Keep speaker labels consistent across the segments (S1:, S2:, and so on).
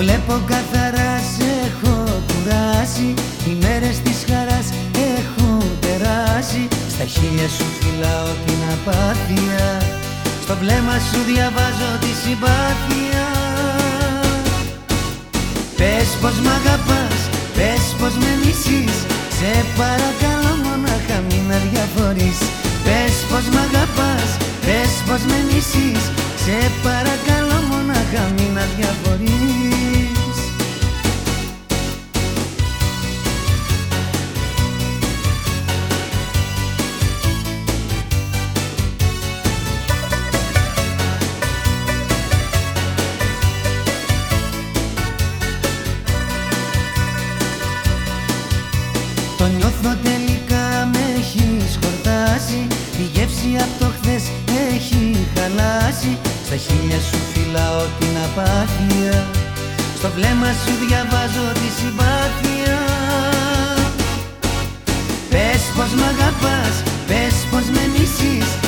S1: βλέπω καθαρά, σε έχω κουράσει. Οι μέρες της χαράς έχουν περάσει. Στα χίλια σου φυλάω την απάθεια. Στο βλέμμα σου διαβάζω τη συμπάθεια. Πες πως μ' αγαπάς, πες πως με μισείς Σε παρακαλώ μονάχα μην αδιαφορείς. Πες πως μ' αγαπάς, πες πως με μισείς Σε παρακαλώ μονάχα μην αδιαφορείς Το νιώθω τελικά με έχεις χορτάσει. Η γεύση από το χθες έχει χαλάσει. Στα χίλια σου φυλάω την απάθεια Στο βλέμμα σου διαβάζω τη συμπάθεια. Πες πως μ' αγαπάς, πες πως με μισείς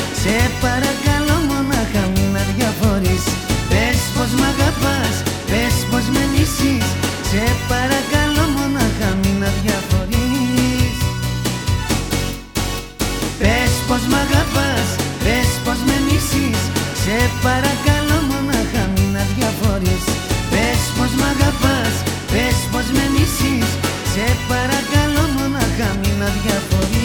S1: παρακαλώ μονάχα μην αδιαφορείς.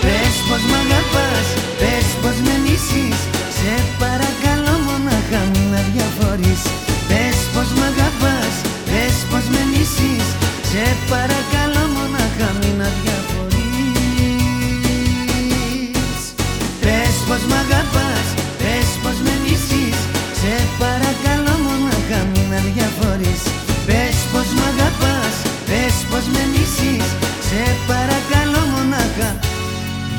S1: Πες πως μ' αγαπάς, πες πως με μισείς Σε παρακαλώ μονάχα μην αδιαφορείς πως μ' αγαπάς, πες πως με μισείς Σε παρακαλώ μονάχα μην αδιαφορείς. Πες πως μ' αγαπάς, πες πως με μισείς Σε παρακαλώ μονάχα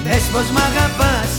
S1: Πες πως μ' αγαπάς